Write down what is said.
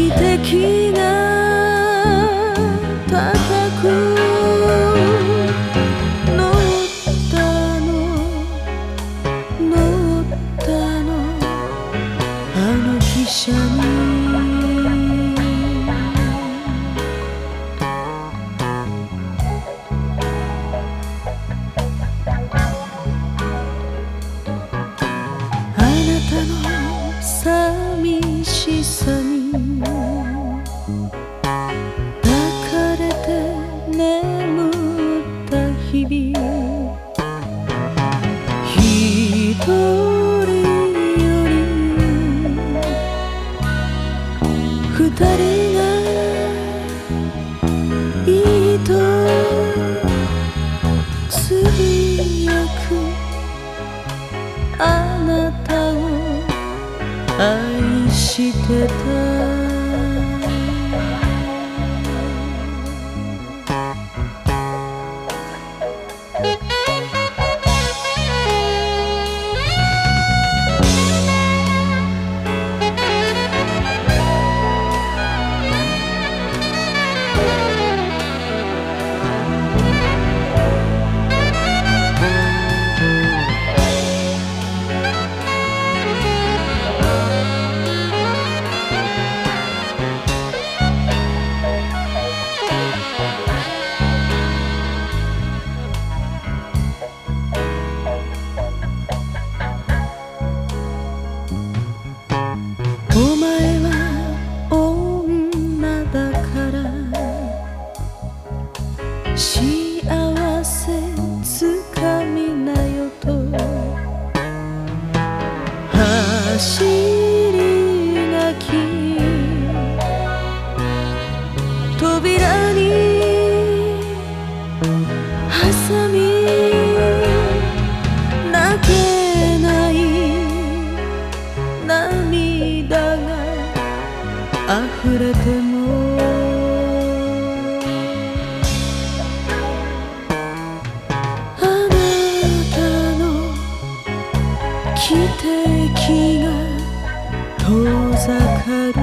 奇跡が叩く乗ったの乗ったのあの汽車に。日々一人より二人がいいとつぶやくあなたを愛してたみ泣けない涙が溢れてもあなたの汽笛が遠ざかる